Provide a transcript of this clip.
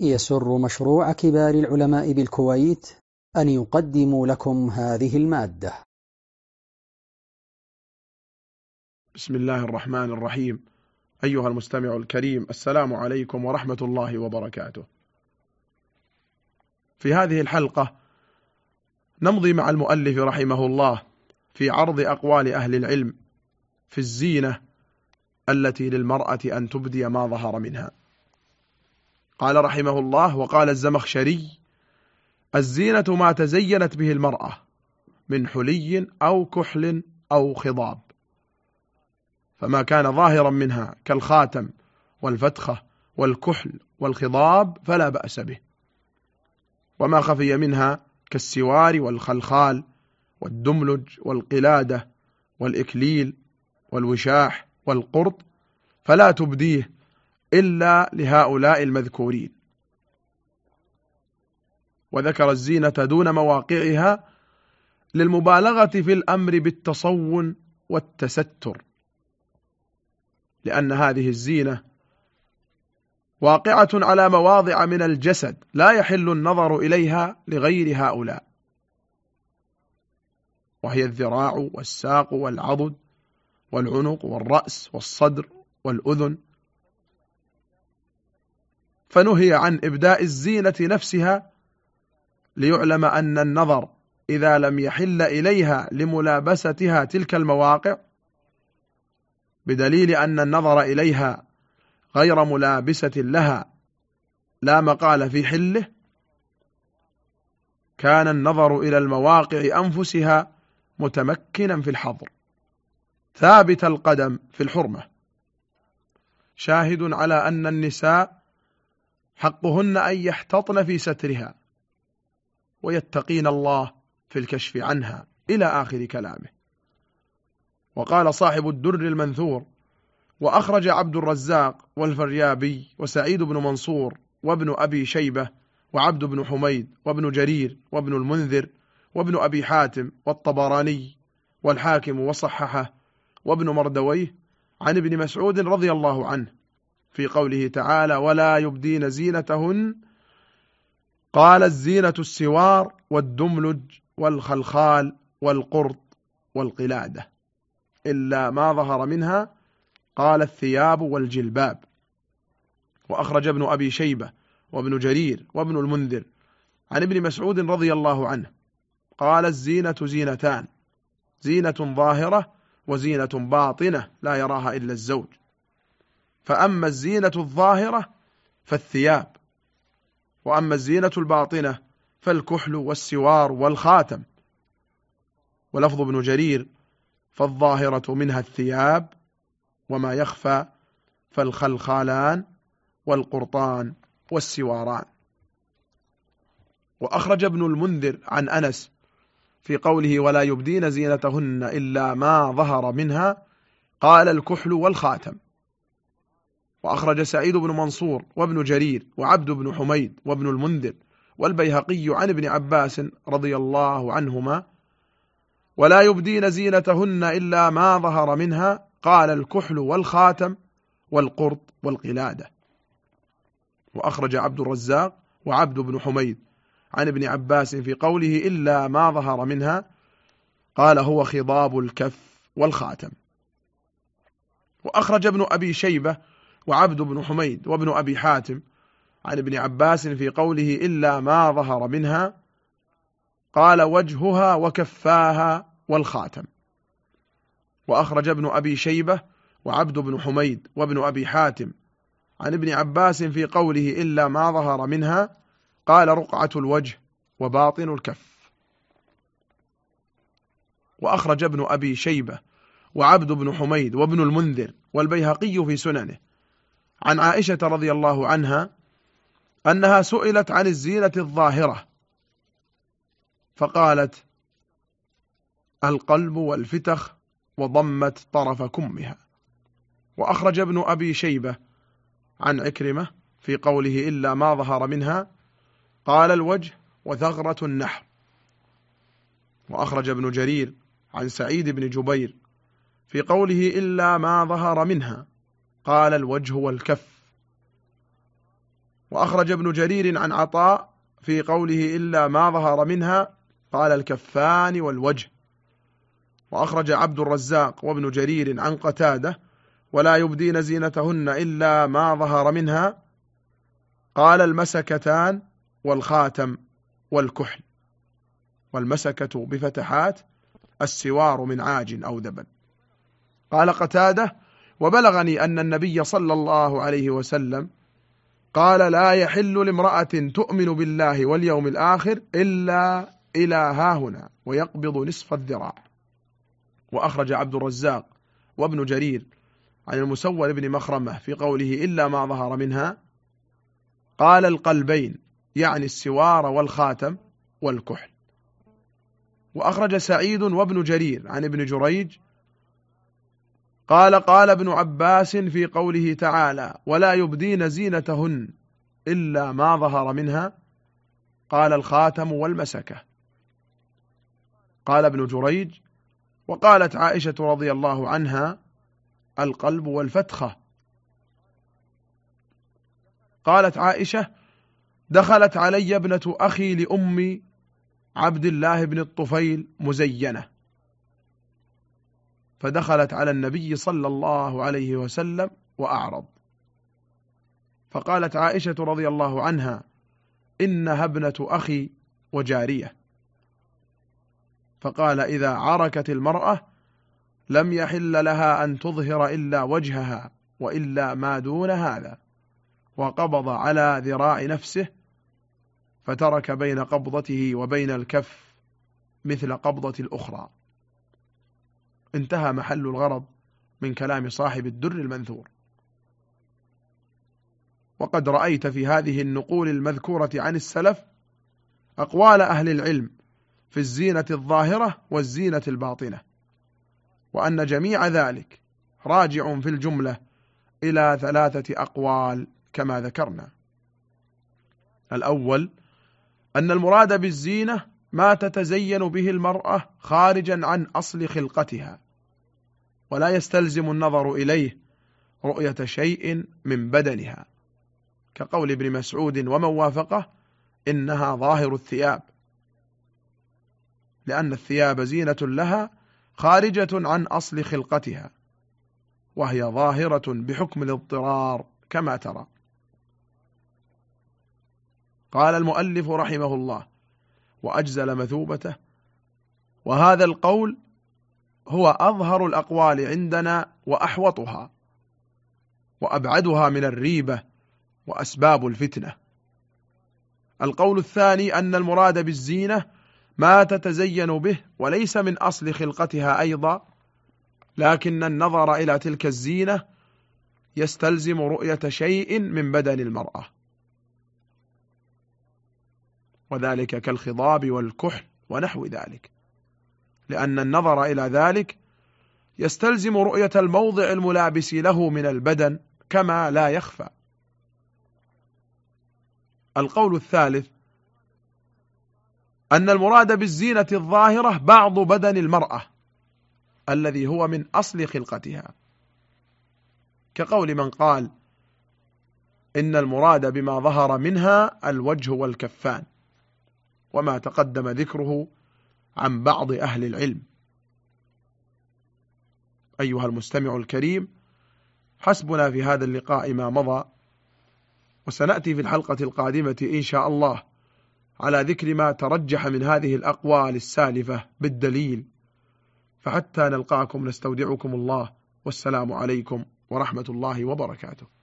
يسر مشروع كبار العلماء بالكويت أن يقدم لكم هذه المادة. بسم الله الرحمن الرحيم. أيها المستمع الكريم السلام عليكم ورحمة الله وبركاته. في هذه الحلقة نمضي مع المؤلف رحمه الله في عرض أقوال أهل العلم في الزينة التي للمرأة أن تبدي ما ظهر منها. قال رحمه الله وقال الزمخشري الزينة ما تزينت به المرأة من حلي أو كحل أو خضاب فما كان ظاهرا منها كالخاتم والفتخة والكحل والخضاب فلا بأس به وما خفي منها كالسوار والخلخال والدملج والقلادة والإكليل والوشاح والقرط فلا تبديه إلا لهؤلاء المذكورين. وذكر الزينة دون مواقعها للمبالغة في الأمر بالتصون والتستر لأن هذه الزينة واقعة على مواضع من الجسد لا يحل النظر إليها لغير هؤلاء. وهي الذراع والساق والعضد والعنق والرأس والصدر والأذن فنهي عن إبداء الزينة نفسها ليعلم أن النظر إذا لم يحل إليها لملابستها تلك المواقع بدليل أن النظر إليها غير ملابسة لها لا مقال في حله كان النظر إلى المواقع أنفسها متمكنا في الحظر ثابت القدم في الحرمة. شاهد على أن النساء حقهن أن يحتطن في سترها ويتقين الله في الكشف عنها إلى آخر كلامه. وقال صاحب الدر المنثور وأخرج عبد الرزاق والفريابي وسعيد بن منصور وابن أبي شيبة وعبد بن حميد وابن جرير وابن المنذر وابن أبي حاتم والطبراني والحاكم وصححه وابن مردويه عن ابن مسعود رضي الله عنه. في قوله تعالى ولا يبدين زينتهن. قال الزينة السوار والدملج والخلخال والقرط والقلادة. إلا ما ظهر منها قال الثياب والجلباب. وأخرج ابن أبي شيبة وابن جرير وابن المنذر عن ابن مسعود رضي الله عنه. قال الزينة زينتان زينة ظاهرة وزينة باطنة لا يراها إلا الزوج. فأما الزينة الظاهرة فالثياب وأما الزينة الباطنة فالكحل والسوار والخاتم. ولفظ ابن جرير فالظاهرة منها الثياب وما يخفى فالخلخالان والقرطان والسواران. وأخرج ابن المنذر عن أنس في قوله ولا يبدين زينتهن إلا ما ظهر منها قال الكحل والخاتم وأخرج سعيد بن منصور وابن جرير وعبد بن حميد وابن المنذر والبيهقي عن ابن عباس رضي الله عنهما ولا يبدين زينتهن إلا ما ظهر منها قال الكحل والخاتم والقرط والقلادة. وأخرج عبد الرزاق وعبد بن حميد عن ابن عباس في قوله إلا ما ظهر منها قال هو خضاب الكف والخاتم. وأخرج ابن أبي شيبة وعبد بن حميد وابن أبي حاتم عن ابن عباس في قوله إلا ما ظهر منها قال وجهها وكفاها والخاتم. وأخرج ابن أبي شيبة وعبد بن حميد وابن أبي حاتم عن ابن عباس في قوله إلا ما ظهر منها قال رقعة الوجه وباطن الكف. وأخرج ابن أبي شيبة وعبد بن حميد وابن المنذر والبيهقي في سننه. عن عائشة رضي الله عنها أنها سئلت عن الزينة الظاهرة. فقالت القلب والفتخ وضمت طرف كمها. وأخرج ابن أبي شيبة عن عكرمة في قوله إلا ما ظهر منها. قال الوجه وثغرة النحر وأخرج ابن جرير عن سعيد بن جبير في قوله إلا ما ظهر منها. قال الوجه والكف. وأخرج ابن جرير عن عطاء في قوله إلا ما ظهر منها قال الكفان والوجه. وأخرج عبد الرزاق وابن جرير عن قتادة ولا يبدين زينتهن إلا ما ظهر منها قال المسكتان والخاتم والكحل. والمسكة بفتحات السوار من عاج أو دبن. قال قتادة وبلغني أن النبي صلى الله عليه وسلم قال لا يحل لامرأة تؤمن بالله واليوم الآخر إلا إلى هاهنا ويقبض نصف الذراع. وأخرج عبد الرزاق وابن جرير عن المسور بن مخرمة في قوله إلا ما ظهر منها. قال القلبين يعني السوار والخاتم والكحل. وأخرج سعيد وابن جرير عن ابن جريج قال قال ابن عباس في قوله تعالى ولا يبدين زينتهن إلا ما ظهر منها قال الخاتم والمسكة. قال ابن جريج وقالت عائشة رضي الله عنها القلب والفتخة قالت عائشة دخلت علي ابنة أخي لأمي عبد الله بن الطفيل مزينة فدخلت على النبي صلى الله عليه وسلم وأعرض. فقالت عائشة رضي الله عنها إنها ابنة أخي وجارية. فقال إذا عركت المرأة لم يحل لها أن تظهر إلا وجهها وإلا ما دون هذا. وقبض على ذراع نفسه فترك بين قبضته وبين الكف مثل قبضة الأخرى. انتهى محل الغرض من كلام صاحب الدر المنثور. وقد رأيت في هذه النقول المذكورة عن السلف أقوال أهل العلم في الزينة الظاهرة والزينة الباطنة وأن جميع ذلك راجع في الجملة إلى ثلاثة أقوال كما ذكرنا. الأول أن المراد بالزينة ما تتزين به المرأة خارجا عن أصل خلقتها. ولا يستلزم النظر إليه رؤية شيء من بدنها. كقول ابن مسعود ومن وافقه إنها ظاهر الثياب لأن الثياب زينة لها خارجة عن أصل خلقتها وهي ظاهرة بحكم الاضطرار كما ترى. قال المؤلف رحمه الله وأجزل مثوبته. وهذا القول هو أظهر الأقوال عندنا وأحوطها وأبعدها من الريبة وأسباب الفتنة. القول الثاني أن المراد بالزينة ما تتزين به وليس من أصل خلقتها أيضا لكن النظر إلى تلك الزينة يستلزم رؤية شيء من بدن المرأة. وذلك كالخضاب والكحل ونحو ذلك. لأن النظر إلى ذلك يستلزم رؤية الموضع الملابس له من البدن كما لا يخفى. القول الثالث أن المراد بالزينة الظاهرة بعض بدن المرأة الذي هو من أصل خلقتها. كقول من قال إن المراد بما ظهر منها الوجه والكفان وما تقدم ذكره عن بعض أهل العلم. أيها المستمع الكريم حسبنا في هذا اللقاء ما مضى وسنأتي في الحلقة القادمة إن شاء الله على ذكر ما ترجح من هذه الأقوال السالفة بالدليل. فحتى نلقاكم نستودعكم الله والسلام عليكم ورحمة الله وبركاته.